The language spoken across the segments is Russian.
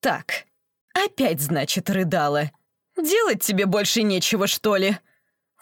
«Так, опять, значит, рыдала. Делать тебе больше нечего, что ли?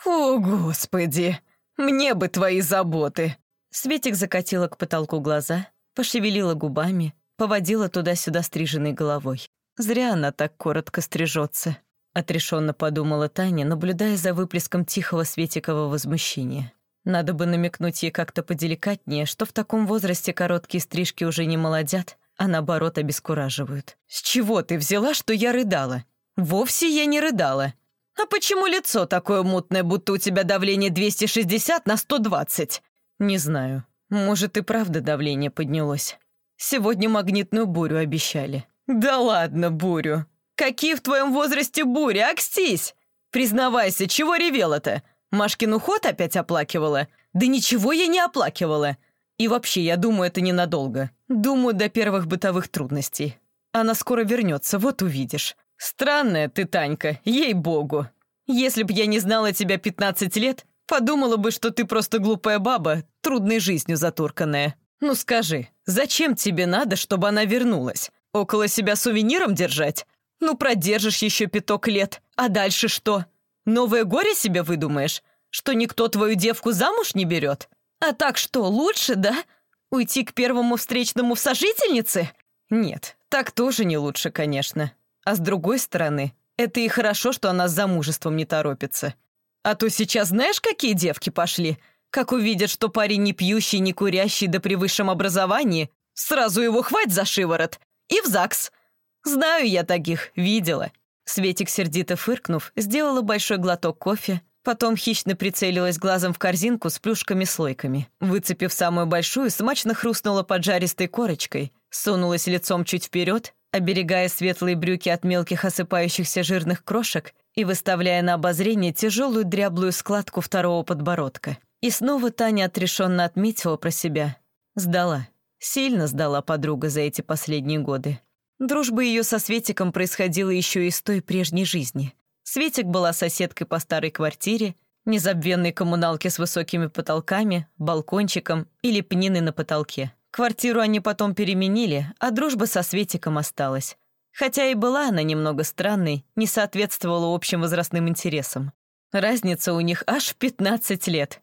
О, Господи! Мне бы твои заботы!» Светик закатила к потолку глаза, пошевелила губами, поводила туда-сюда стриженной головой. Зря она так коротко стрижется. Отрешенно подумала Таня, наблюдая за выплеском тихого Светикова возмущения. Надо бы намекнуть ей как-то поделикатнее, что в таком возрасте короткие стрижки уже не молодят, а наоборот обескураживают. «С чего ты взяла, что я рыдала?» «Вовсе я не рыдала. А почему лицо такое мутное, будто у тебя давление 260 на 120?» «Не знаю. Может, и правда давление поднялось. Сегодня магнитную бурю обещали». «Да ладно, бурю. Какие в твоем возрасте бури, акстись! Признавайся, чего ревела-то? Машкин уход опять оплакивала? Да ничего я не оплакивала. И вообще, я думаю, это ненадолго. Думаю, до первых бытовых трудностей. Она скоро вернется, вот увидишь. Странная ты, Танька, ей-богу. Если б я не знала тебя 15 лет, подумала бы, что ты просто глупая баба, трудной жизнью затурканная. Ну скажи, зачем тебе надо, чтобы она вернулась? Около себя сувениром держать? Ну, продержишь еще пяток лет. А дальше что? Новое горе себе выдумаешь? Что никто твою девку замуж не берет? А так что, лучше, да? Уйти к первому встречному в сожительнице? Нет, так тоже не лучше, конечно. А с другой стороны, это и хорошо, что она с замужеством не торопится. А то сейчас знаешь, какие девки пошли? Как увидят, что парень не пьющий, не курящий, да при высшем образовании, сразу его хвать за шиворот. И в ЗАГС. «Знаю я таких, видела». Светик, сердито фыркнув, сделала большой глоток кофе, потом хищно прицелилась глазом в корзинку с плюшками-слойками. Выцепив самую большую, смачно хрустнула поджаристой корочкой, сунулась лицом чуть вперед, оберегая светлые брюки от мелких осыпающихся жирных крошек и выставляя на обозрение тяжелую дряблую складку второго подбородка. И снова Таня отрешенно отметила про себя. Сдала. Сильно сдала подруга за эти последние годы. Дружба ее со Светиком происходила еще из той прежней жизни. Светик была соседкой по старой квартире, незабвенной коммуналке с высокими потолками, балкончиком и лепниной на потолке. Квартиру они потом переменили, а дружба со Светиком осталась. Хотя и была она немного странной, не соответствовала общим возрастным интересам. Разница у них аж в 15 лет.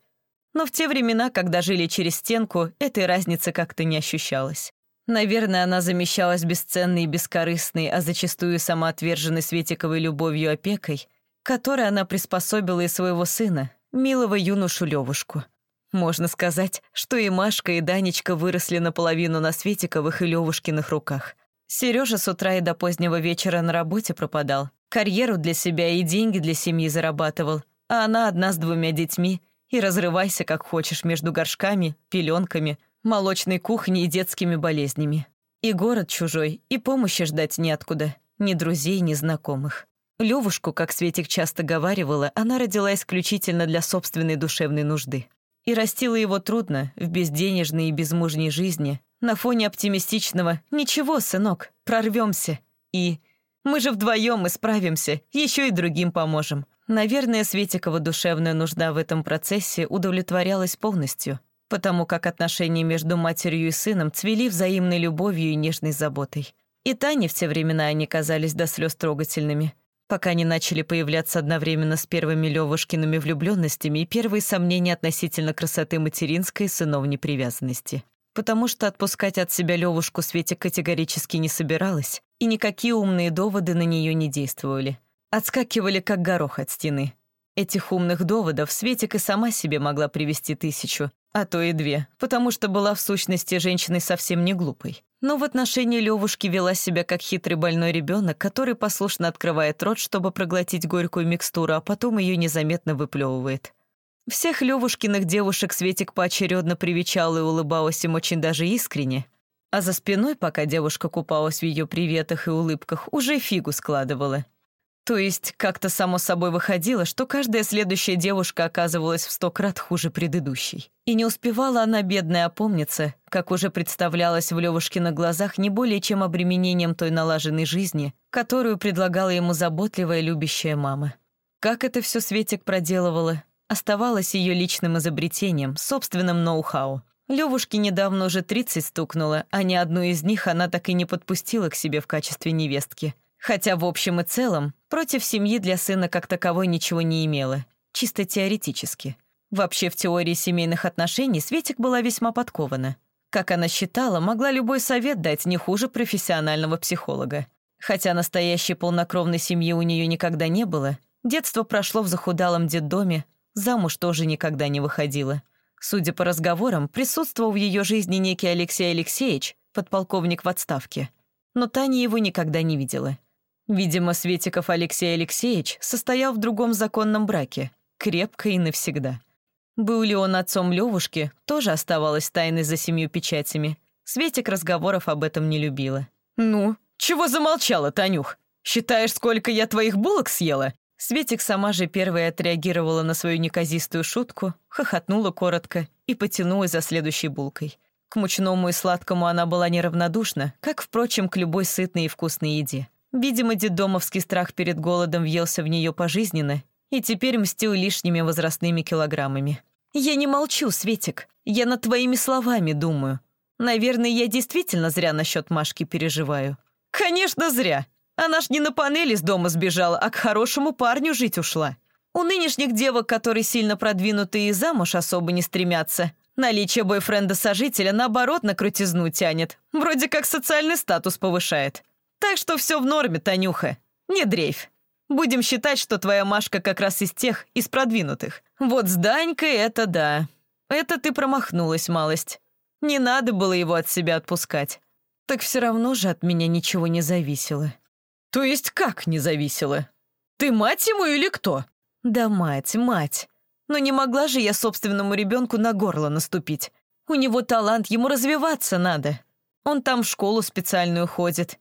Но в те времена, когда жили через стенку, этой разницы как-то не ощущалось. Наверное, она замещалась бесценной и бескорыстной, а зачастую самоотверженной Светиковой любовью опекой, которой она приспособила и своего сына, милого юношу Левушку. Можно сказать, что и Машка, и Данечка выросли наполовину на Светиковых и Левушкиных руках. Сережа с утра и до позднего вечера на работе пропадал. Карьеру для себя и деньги для семьи зарабатывал, а она одна с двумя детьми, и разрывайся как хочешь между горшками, пеленками, молочной кухней и детскими болезнями. И город чужой, и помощи ждать неоткуда, ни друзей, ни знакомых. Левушку, как Светик часто говаривала, она родила исключительно для собственной душевной нужды. И растила его трудно, в безденежной и безмужней жизни, на фоне оптимистичного «Ничего, сынок, прорвемся» и «Мы же вдвоем и справимся, еще и другим поможем». Наверное, Светикова душевная нужда в этом процессе удовлетворялась полностью потому как отношения между матерью и сыном цвели взаимной любовью и нежной заботой. И Тане в те времена они казались до слез трогательными, пока не начали появляться одновременно с первыми Левушкиными влюбленностями и первые сомнения относительно красоты материнской и сыновней привязанности. Потому что отпускать от себя Левушку Свете категорически не собиралась, и никакие умные доводы на нее не действовали. Отскакивали, как горох от стены. Этих умных доводов Светик и сама себе могла привести тысячу, а то и две, потому что была в сущности женщиной совсем не глупой. Но в отношении Левушки вела себя как хитрый больной ребенок, который послушно открывает рот, чтобы проглотить горькую микстуру, а потом ее незаметно выплевывает. Всех Левушкиных девушек Светик поочередно привечал и улыбалась им очень даже искренне. А за спиной, пока девушка купалась в ее приветах и улыбках, уже фигу складывала. То есть как-то само собой выходило, что каждая следующая девушка оказывалась в сто крат хуже предыдущей. И не успевала она, бедная, опомниться, как уже представлялась в Левушкиных глазах не более чем обременением той налаженной жизни, которую предлагала ему заботливая любящая мама. Как это все Светик проделывала, оставалось ее личным изобретением, собственным ноу-хау. Левушке недавно уже 30 стукнуло, а ни одну из них она так и не подпустила к себе в качестве невестки. Хотя в общем и целом против семьи для сына как таковой ничего не имела. Чисто теоретически. Вообще в теории семейных отношений Светик была весьма подкована. Как она считала, могла любой совет дать не хуже профессионального психолога. Хотя настоящей полнокровной семьи у нее никогда не было, детство прошло в захудалом детдоме, замуж тоже никогда не выходила. Судя по разговорам, присутствовал в ее жизни некий Алексей Алексеевич, подполковник в отставке. Но Таня его никогда не видела. Видимо, Светиков Алексей Алексеевич состоял в другом законном браке, крепко и навсегда. Был ли он отцом Левушки, тоже оставалось тайной за семью печатями. Светик разговоров об этом не любила. «Ну, чего замолчала, Танюх? Считаешь, сколько я твоих булок съела?» Светик сама же первая отреагировала на свою неказистую шутку, хохотнула коротко и потянулась за следующей булкой. К мучному и сладкому она была неравнодушна, как, впрочем, к любой сытной и вкусной еде. Видимо, дедомовский страх перед голодом въелся в нее пожизненно и теперь мстил лишними возрастными килограммами. «Я не молчу, Светик. Я над твоими словами думаю. Наверное, я действительно зря насчет Машки переживаю». «Конечно, зря. Она ж не на панели с дома сбежала, а к хорошему парню жить ушла. У нынешних девок, которые сильно продвинутые и замуж особо не стремятся, наличие бойфренда-сожителя наоборот на крутизну тянет. Вроде как социальный статус повышает. Так что все в норме, Танюха. Не дрейфь. Будем считать, что твоя Машка как раз из тех, из продвинутых. Вот с Данькой это да. Это ты промахнулась малость. Не надо было его от себя отпускать. Так все равно же от меня ничего не зависело. То есть как не зависело? Ты мать ему или кто? Да мать, мать. Но не могла же я собственному ребенку на горло наступить. У него талант, ему развиваться надо. Он там в школу специальную ходит.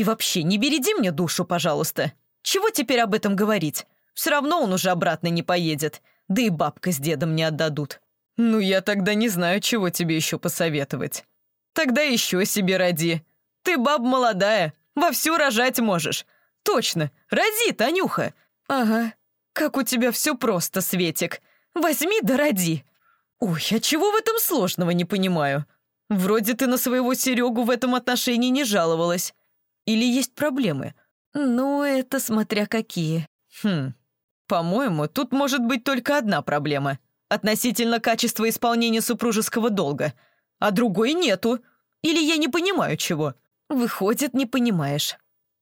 И вообще, не береди мне душу, пожалуйста. Чего теперь об этом говорить? Все равно он уже обратно не поедет. Да и бабка с дедом не отдадут. Ну, я тогда не знаю, чего тебе еще посоветовать. Тогда еще себе роди. Ты баб молодая, вовсю рожать можешь. Точно, роди, Танюха. Ага, как у тебя все просто, Светик. Возьми да роди. Ой, а чего в этом сложного, не понимаю. Вроде ты на своего Серегу в этом отношении не жаловалась. Или есть проблемы? Ну, это смотря какие. Хм, по-моему, тут может быть только одна проблема. Относительно качества исполнения супружеского долга — а другой нету. Или я не понимаю чего? Выходит, не понимаешь.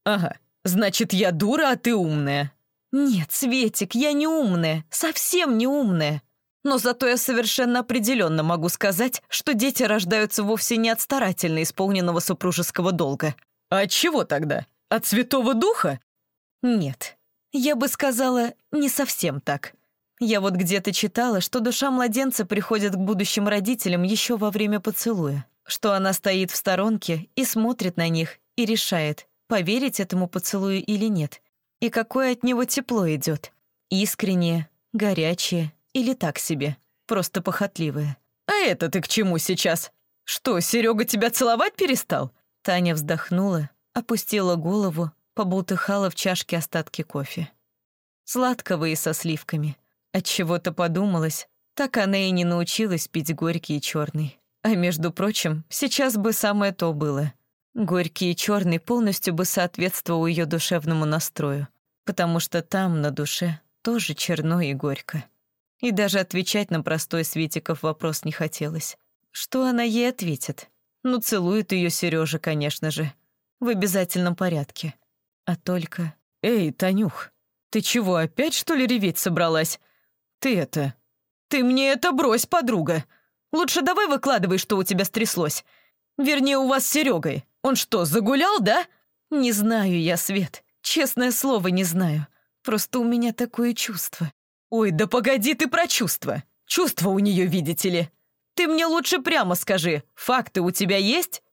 Ага, значит, я дура, а ты умная. Нет, Светик, я не умная, совсем не умная. Но зато я совершенно определенно могу сказать, что дети рождаются вовсе не от старательно исполненного супружеского долга. А от чего тогда? От Святого Духа? Нет, я бы сказала, не совсем так. Я вот где-то читала, что душа младенца приходит к будущим родителям еще во время поцелуя, что она стоит в сторонке и смотрит на них и решает, поверить этому поцелую или нет, и какое от него тепло идет. Искреннее, горячее или так себе, просто похотливое. «А это ты к чему сейчас? Что, Серега тебя целовать перестал?» Таня вздохнула, опустила голову, побултыхала в чашке остатки кофе. Сладкого и со сливками — от чего то подумалось, так она и не научилась пить горький и черный. А между прочим, сейчас бы самое то было. Горький и черный полностью бы соответствовал ее душевному настрою, потому что там, на душе, тоже черно и горько. И даже отвечать на простой Светиков вопрос не хотелось. Что она ей ответит? Ну, целует ее Сережа, конечно же. В обязательном порядке. А только... «Эй, Танюх, ты чего, опять, что ли, реветь собралась? «Ты это... Ты мне это брось, подруга! Лучше давай выкладывай, что у тебя стряслось. Вернее, у вас с Серегой. Он что, загулял, да?» «Не знаю я, Свет. Честное слово, не знаю. Просто у меня такое чувство». «Ой, да погоди ты про чувства. Чувства у нее, видите ли. Ты мне лучше прямо скажи, факты у тебя есть?»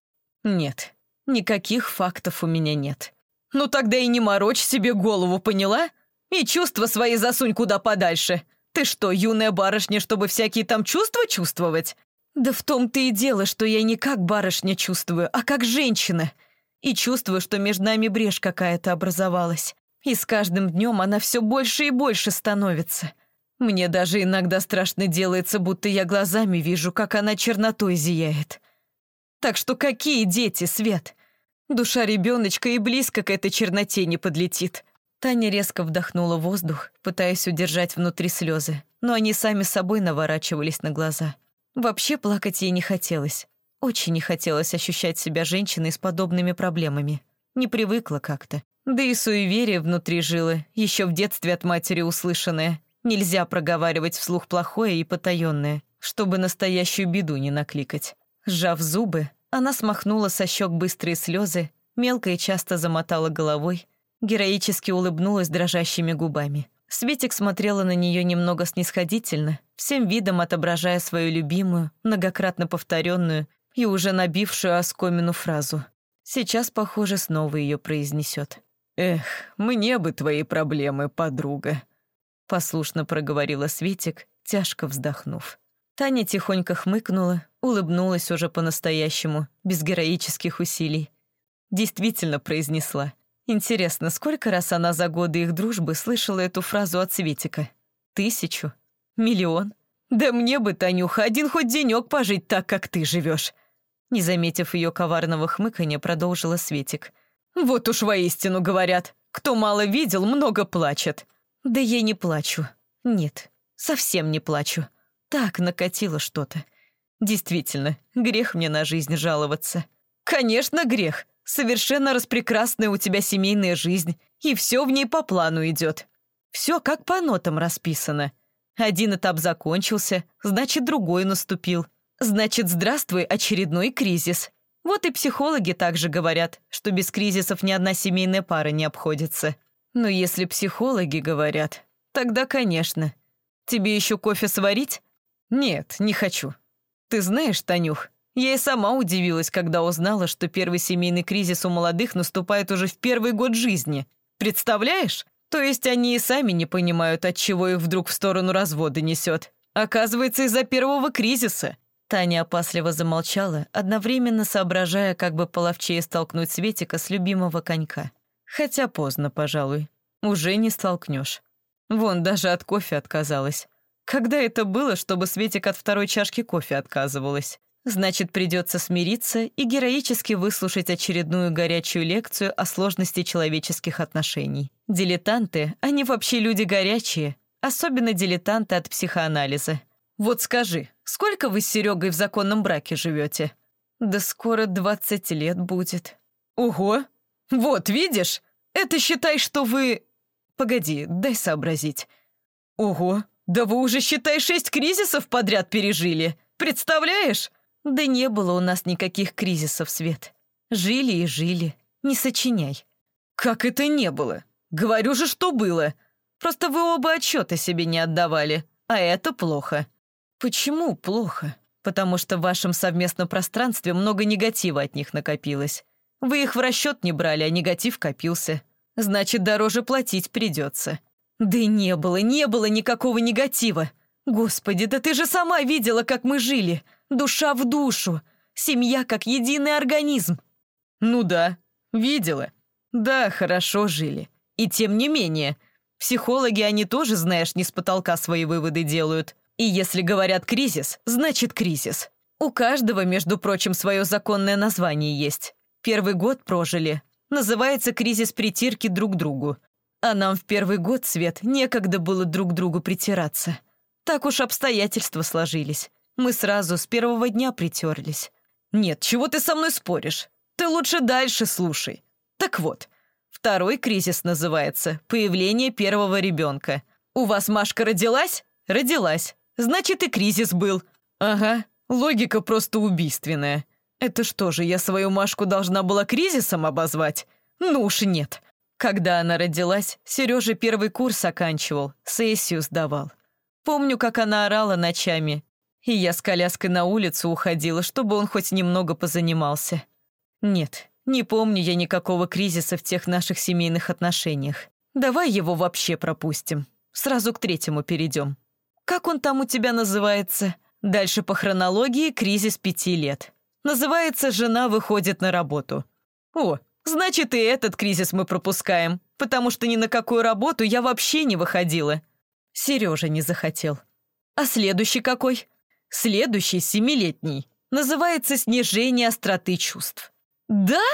«Нет, никаких фактов у меня нет». «Ну тогда и не морочь себе голову, поняла? И чувства свои засунь куда подальше. Ты что, юная барышня, чтобы всякие там чувства чувствовать? Да в том-то и дело, что я не как барышня чувствую, а как женщина. И чувствую, что между нами брешь какая-то образовалась. И с каждым днем она все больше и больше становится. Мне даже иногда страшно делается, будто я глазами вижу, как она чернотой зияет. Так что какие дети, Свет? Душа ребеночка и близко к этой черноте не подлетит. Таня резко вдохнула воздух, пытаясь удержать внутри слезы, но они сами собой наворачивались на глаза. Вообще плакать ей не хотелось. Очень не хотелось ощущать себя женщиной с подобными проблемами. Не привыкла как-то. Да и суеверие внутри жило, еще в детстве от матери услышанное. Нельзя проговаривать вслух плохое и потаенное, чтобы настоящую беду не накликать. Сжав зубы, она смахнула со щек быстрые слезы, мелко и часто замотала головой, героически улыбнулась дрожащими губами. Светик смотрела на нее немного снисходительно, всем видом отображая свою любимую, многократно повторенную и уже набившую оскомину фразу. Сейчас, похоже, снова ее произнесет. «Эх, мне бы твои проблемы, подруга», — послушно проговорила Светик, тяжко вздохнув. Таня тихонько хмыкнула, улыбнулась уже по-настоящему, без героических усилий. Действительно произнесла. Интересно, сколько раз она за годы их дружбы слышала эту фразу от Светика? Тысячу? Миллион? Да мне бы, Танюха, один хоть денек пожить так, как ты живешь. Не заметив ее коварного хмыканья, продолжила Светик — вот уж воистину говорят, кто мало видел, много плачет. Да я не плачу. Нет, совсем не плачу. Так накатило что-то. Действительно, грех мне на жизнь жаловаться. Конечно, грех. Совершенно распрекрасная у тебя семейная жизнь, и все в ней по плану идет. Все как по нотам расписано. Один этап закончился, значит, другой наступил. Значит, здравствуй, очередной кризис. Вот и психологи также говорят, что без кризисов ни одна семейная пара не обходится. Но если психологи говорят, тогда, конечно. Тебе еще кофе сварить? Нет, не хочу. Ты знаешь, Танюх, я и сама удивилась, когда узнала, что первый семейный кризис у молодых наступает уже в первый год жизни. Представляешь? То есть они и сами не понимают, от чего их вдруг в сторону развода несет. Оказывается, из-за первого кризиса. Таня опасливо замолчала, одновременно соображая, как бы половчее столкнуть Светика с любимого конька. Хотя поздно, пожалуй. Уже не столкнешь. Вон, даже от кофе отказалась. Когда это было, чтобы Светик от второй чашки кофе отказывалась? Значит, придется смириться и героически выслушать очередную горячую лекцию о сложности человеческих отношений. Дилетанты, они вообще люди горячие, особенно дилетанты от психоанализа. Вот скажи, сколько вы с Серегой в законном браке живете? Да скоро двадцать лет будет. Ого! Вот, видишь? Это считай, что вы... Погоди, дай сообразить. Ого! Да вы уже, считай, шесть кризисов подряд пережили. Представляешь? Да не было у нас никаких кризисов, Свет. Жили и жили. Не сочиняй. Как это не было? Говорю же, что было. Просто вы оба отчета себе не отдавали. А это плохо. Почему плохо? Потому что в вашем совместном пространстве много негатива от них накопилось. Вы их в расчет не брали, а негатив копился. Значит, дороже платить придется. Да не было, не было никакого негатива. Господи, да ты же сама видела, как мы жили. Душа в душу. Семья как единый организм. Ну да, видела. Да, хорошо жили. И тем не менее, психологи, они тоже, знаешь, не с потолка свои выводы делают. И если говорят «кризис», значит «кризис». У каждого, между прочим, свое законное название есть. Первый год прожили. Называется «кризис притирки друг другу». А нам в первый год, Свет, некогда было друг другу притираться. Так уж обстоятельства сложились. Мы сразу с первого дня притерлись. Нет, чего ты со мной споришь? Ты лучше дальше слушай. Так вот, второй кризис называется «появление первого ребенка». У вас Машка родилась? Родилась. Значит, и кризис был. Ага, логика просто убийственная. Это что же, я свою Машку должна была кризисом обозвать? Ну уж нет. Когда она родилась, Сережа первый курс оканчивал, сессию сдавал. Помню, как она орала ночами, и я с коляской на улицу уходила, чтобы он хоть немного позанимался. Нет, не помню я никакого кризиса в тех наших семейных отношениях. Давай его вообще пропустим. Сразу к третьему перейдем. Как он там у тебя называется? Дальше по хронологии кризис пяти лет. Называется «Жена выходит на работу». О, значит, и этот кризис мы пропускаем, потому что ни на какую работу я вообще не выходила. Сережа не захотел. А следующий какой? Следующий, семилетний. Называется «Снижение остроты чувств». Да?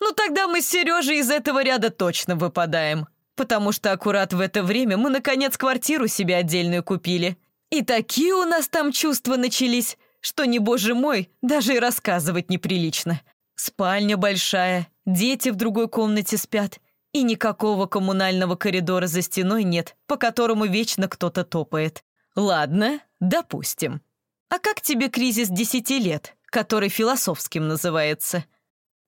Ну тогда мы с Сережей из этого ряда точно выпадаем. Потому что аккурат в это время мы, наконец, квартиру себе отдельную купили. И такие у нас там чувства начались, что, не боже мой, даже и рассказывать неприлично. Спальня большая, дети в другой комнате спят, и никакого коммунального коридора за стеной нет, по которому вечно кто-то топает. Ладно, допустим. А как тебе кризис десяти лет, который философским называется?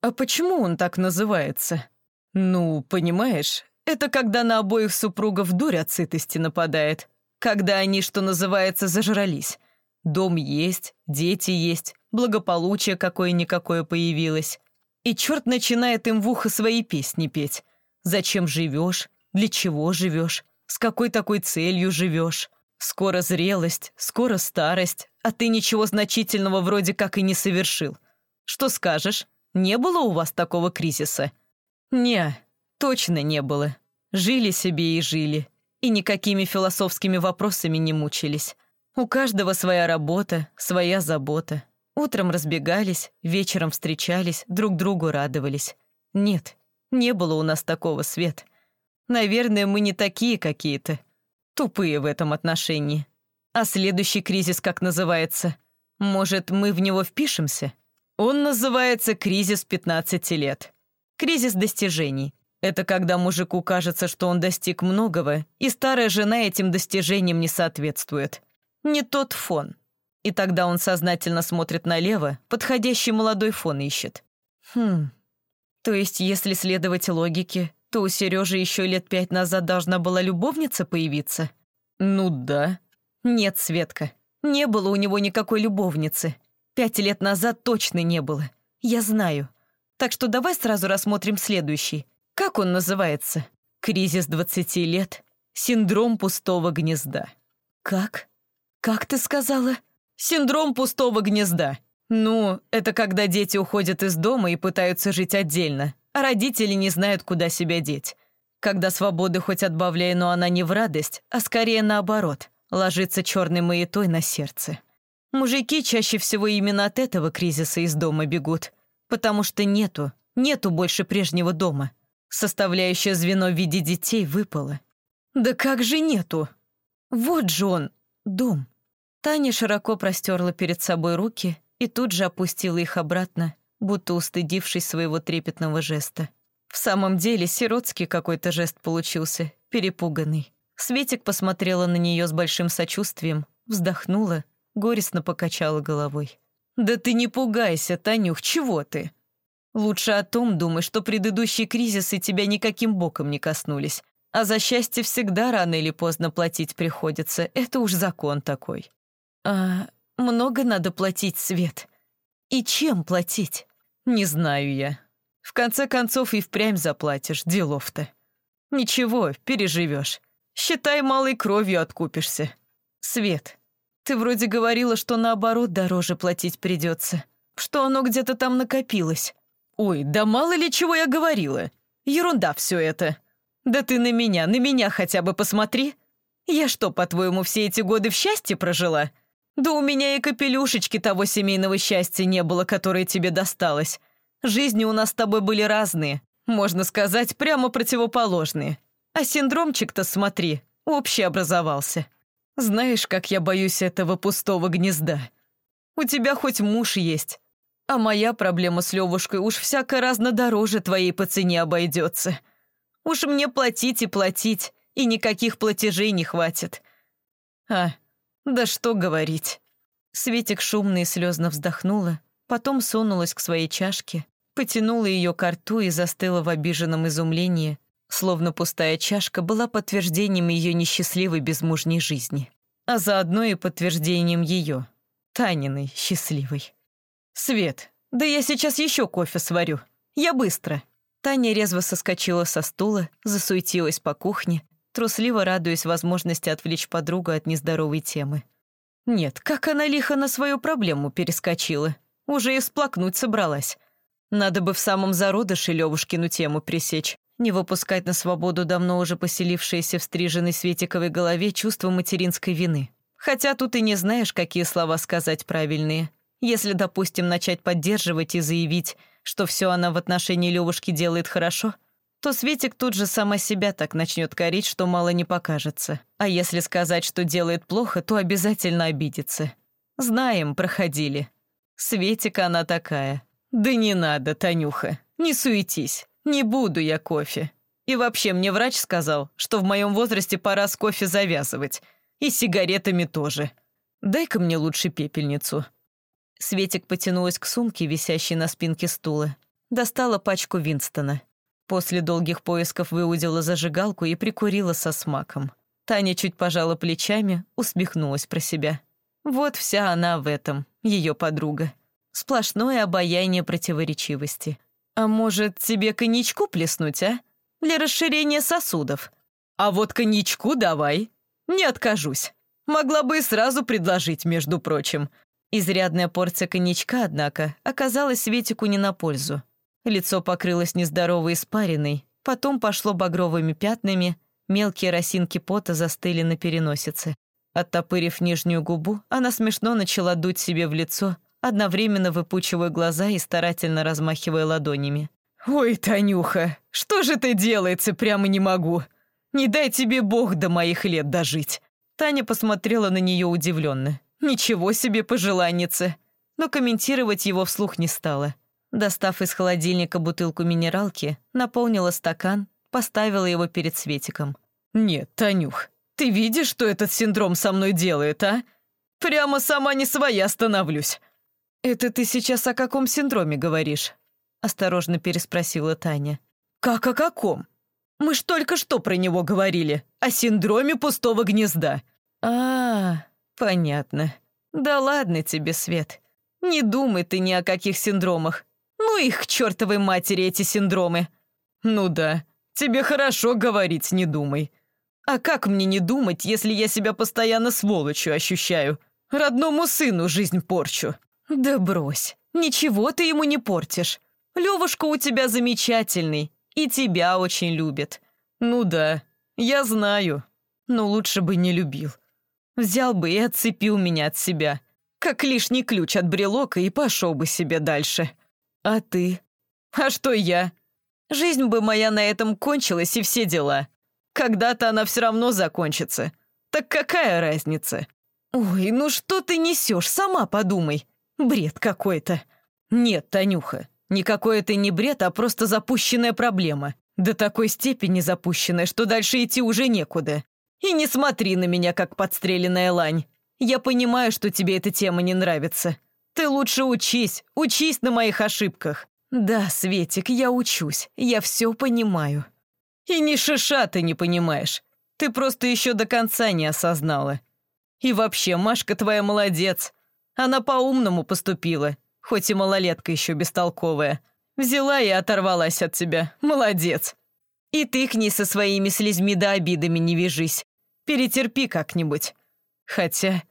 А почему он так называется? Ну, понимаешь, это когда на обоих супругов дурь от сытости нападает. Когда они, что называется, зажрались. Дом есть, дети есть, благополучие какое-никакое появилось. И черт начинает им в ухо свои песни петь. Зачем живешь? Для чего живешь? С какой такой целью живешь? Скоро зрелость, скоро старость, а ты ничего значительного вроде как и не совершил. Что скажешь? Не было у вас такого кризиса? Не, точно не было. Жили себе и жили. И никакими философскими вопросами не мучились. У каждого своя работа, своя забота. Утром разбегались, вечером встречались, друг другу радовались. Нет, не было у нас такого, Свет. Наверное, мы не такие какие-то тупые в этом отношении. А следующий кризис как называется? Может, мы в него впишемся? Он называется кризис 15 лет. Кризис достижений. Это когда мужику кажется, что он достиг многого, и старая жена этим достижениям не соответствует. Не тот фон. И тогда он сознательно смотрит налево, подходящий молодой фон ищет. Хм. То есть, если следовать логике, то у Сережи еще лет пять назад должна была любовница появиться? Ну да. Нет, Светка, не было у него никакой любовницы. Пять лет назад точно не было. Я знаю. Так что давай сразу рассмотрим следующий. Как он называется? Кризис 20 лет. Синдром пустого гнезда. Как? Как ты сказала? Синдром пустого гнезда. Ну, это когда дети уходят из дома и пытаются жить отдельно, а родители не знают, куда себя деть. Когда свободы хоть отбавляй, но она не в радость, а скорее наоборот, ложится черной маятой на сердце. Мужики чаще всего именно от этого кризиса из дома бегут, потому что нету, нету больше прежнего дома. Составляющее звено в виде детей выпало. Да как же нету? Вот же он, дом. Таня широко простерла перед собой руки и тут же опустила их обратно, будто устыдившись своего трепетного жеста. В самом деле, сиротский какой-то жест получился, перепуганный. Светик посмотрела на нее с большим сочувствием, вздохнула, горестно покачала головой. «Да ты не пугайся, Танюх, чего ты? Лучше о том думай, что предыдущие кризисы тебя никаким боком не коснулись, а за счастье всегда рано или поздно платить приходится, это уж закон такой». «А много надо платить, Свет? И чем платить?» «Не знаю я. В конце концов и впрямь заплатишь, делов-то. Ничего, переживешь. Считай, малой кровью откупишься. Свет, ты вроде говорила, что наоборот дороже платить придется. Что оно где-то там накопилось. Ой, да мало ли чего я говорила. Ерунда все это. Да ты на меня, на меня хотя бы посмотри. Я что, по-твоему, все эти годы в счастье прожила? Да у меня и капелюшечки того семейного счастья не было, которое тебе досталось. Жизни у нас с тобой были разные, можно сказать, прямо противоположные. А синдромчик-то, смотри, общий образовался. Знаешь, как я боюсь этого пустого гнезда? У тебя хоть муж есть, а моя проблема с Левушкой уж всяко разно дороже твоей по цене обойдется. Уж мне платить и платить, и никаких платежей не хватит. А, да что говорить. Светик шумно и слезно вздохнула, потом сунулась к своей чашке, потянула ее к рту и застыла в обиженном изумлении, словно пустая чашка была подтверждением ее несчастливой безмужней жизни, а заодно и подтверждением ее, Таниной, счастливой. «Свет, да я сейчас еще кофе сварю. Я быстро». Таня резво соскочила со стула, засуетилась по кухне, трусливо радуясь возможности отвлечь подругу от нездоровой темы. Нет, как она лихо на свою проблему перескочила. Уже и всплакнуть собралась. Надо бы в самом зародыше Левушкину тему пресечь. не выпускать на свободу давно уже поселившееся в стриженной Светиковой голове чувство материнской вины. Хотя тут и не знаешь, какие слова сказать правильные. Если, допустим, начать поддерживать и заявить, что все она в отношении Левушки делает хорошо, то Светик тут же сама себя так начнет корить, что мало не покажется. А если сказать, что делает плохо, то обязательно обидится. Знаем, проходили. Светика она такая. Да не надо, Танюха, не суетись. Не буду я кофе. И вообще мне врач сказал, что в моем возрасте пора с кофе завязывать. И сигаретами тоже. Дай-ка мне лучше пепельницу». Светик потянулась к сумке, висящей на спинке стула. Достала пачку Винстона. После долгих поисков выудила зажигалку и прикурила со смаком. Таня чуть пожала плечами, усмехнулась про себя. Вот вся она в этом, ее подруга. Сплошное обаяние противоречивости. «А может, тебе коньячку плеснуть, а? Для расширения сосудов?» «А вот коньячку давай. Не откажусь. Могла бы и сразу предложить, между прочим». Изрядная порция коньячка, однако, оказалась Светику не на пользу. Лицо покрылось нездоровой испариной, потом пошло багровыми пятнами, мелкие росинки пота застыли на переносице. Оттопырив нижнюю губу, она смешно начала дуть себе в лицо, одновременно выпучивая глаза и старательно размахивая ладонями. «Ой, Танюха, что же ты делается, прямо не могу. Не дай тебе Бог до моих лет дожить». Таня посмотрела на нее удивленно. «Ничего себе пожеланница!» Но комментировать его вслух не стала. Достав из холодильника бутылку минералки, наполнила стакан, поставила его перед Светиком. «Нет, Танюх, ты видишь, что этот синдром со мной делает, а? Прямо сама не своя становлюсь. «Это ты сейчас о каком синдроме говоришь?» — осторожно переспросила Таня. «Как о каком? Мы ж только что про него говорили. О синдроме пустого гнезда». «А, понятно. Да ладно тебе, Свет. Не думай ты ни о каких синдромах. Ну их к чертовой матери эти синдромы». «Ну да, тебе хорошо говорить, не думай. А как мне не думать, если я себя постоянно сволочью ощущаю? Родному сыну жизнь порчу». «Да брось, ничего ты ему не портишь. Левушка у тебя замечательный и тебя очень любит». «Ну да, я знаю, но лучше бы не любил. Взял бы и отцепил меня от себя, как лишний ключ от брелока и пошел бы себе дальше. А ты? А что я? Жизнь бы моя на этом кончилась и все дела. Когда-то она все равно закончится. Так какая разница? Ой, ну что ты несешь, сама подумай. Бред какой-то. Нет, Танюха, никакой это не бред, а просто запущенная проблема. До такой степени запущенная, что дальше идти уже некуда. И не смотри на меня, как подстреленная лань. Я понимаю, что тебе эта тема не нравится. Ты лучше учись, учись на моих ошибках. Да, Светик, я учусь, я все понимаю. И ни шиша ты не понимаешь. Ты просто еще до конца не осознала. И вообще, Машка твоя молодец. Она по-умному поступила, хоть и малолетка еще бестолковая. Взяла и оторвалась от тебя. Молодец. И ты к ней со своими слезьми да обидами не вяжись. Перетерпи как-нибудь. Хотя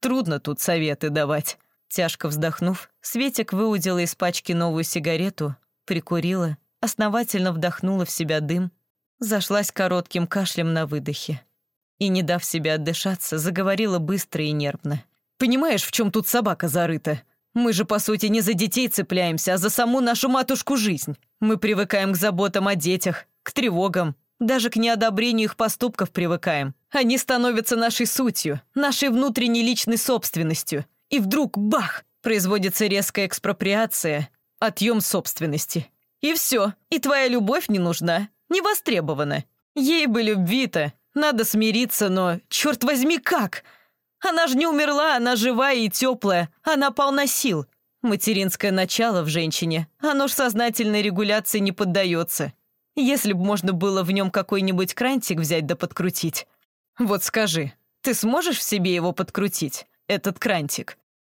трудно тут советы давать. Тяжко вздохнув, Светик выудила из пачки новую сигарету, прикурила, основательно вдохнула в себя дым, зашлась коротким кашлем на выдохе и, не дав себе отдышаться, заговорила быстро и нервно. Понимаешь, в чем тут собака зарыта? Мы же, по сути, не за детей цепляемся, а за саму нашу матушку жизнь. Мы привыкаем к заботам о детях, к тревогам, даже к неодобрению их поступков привыкаем. Они становятся нашей сутью, нашей внутренней личной собственностью. И вдруг, бах, производится резкая экспроприация, отъем собственности. И все, и твоя любовь не нужна, не востребована. Ей бы любви-то, надо смириться, но, черт возьми, как? Она же не умерла, она живая и теплая, она полна сил. Материнское начало в женщине, оно ж сознательной регуляции не поддается. Если бы можно было в нем какой-нибудь крантик взять да подкрутить. Вот скажи, ты сможешь в себе его подкрутить, этот крантик?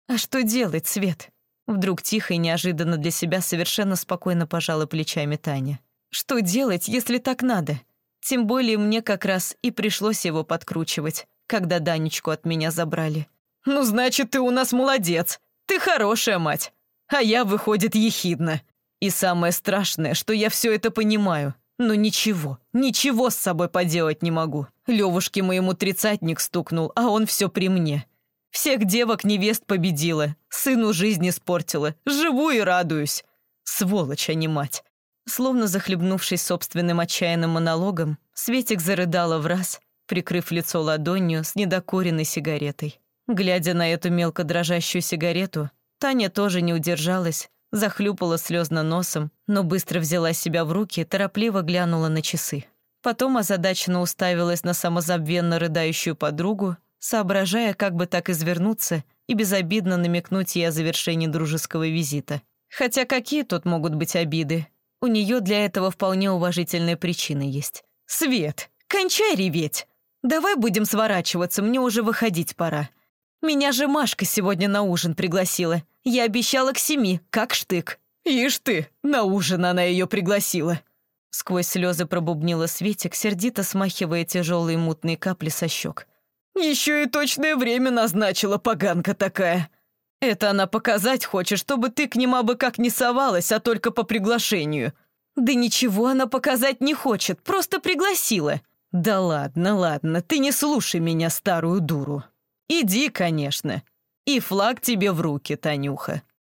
А что делать, Свет? Вдруг тихо и неожиданно для себя совершенно спокойно пожала плечами Таня. Что делать, если так надо? Тем более мне как раз и пришлось его подкручивать когда Данечку от меня забрали. «Ну, значит, ты у нас молодец. Ты хорошая мать. А я, выходит, ехидна. И самое страшное, что я все это понимаю. Но ничего, ничего с собой поделать не могу. Левушке моему тридцатник стукнул, а он все при мне. Всех девок невест победила, сыну жизнь испортила. Живу и радуюсь. Сволочь, а не мать. Словно захлебнувшись собственным отчаянным монологом, Светик зарыдала в раз, прикрыв лицо ладонью с недокуренной сигаретой. Глядя на эту мелко дрожащую сигарету, Таня тоже не удержалась, захлюпала слезно носом, но быстро взяла себя в руки торопливо глянула на часы. Потом озадаченно уставилась на самозабвенно рыдающую подругу, соображая, как бы так извернуться и безобидно намекнуть ей о завершении дружеского визита. Хотя какие тут могут быть обиды? У нее для этого вполне уважительная причина есть. «Свет, кончай реветь! Давай будем сворачиваться, мне уже выходить пора. Меня же Машка сегодня на ужин пригласила. Я обещала к семи, как штык. Ишь ты, на ужин она ее пригласила!» Сквозь слезы пробубнила Светик, сердито смахивая тяжелые мутные капли со щек. Еще и точное время назначила, поганка такая. Это она показать хочет, чтобы ты к ним абы как не совалась, а только по приглашению. Да ничего она показать не хочет, просто пригласила. Да ладно, ладно, ты не слушай меня, старую дуру. Иди, конечно. И флаг тебе в руки, Танюха.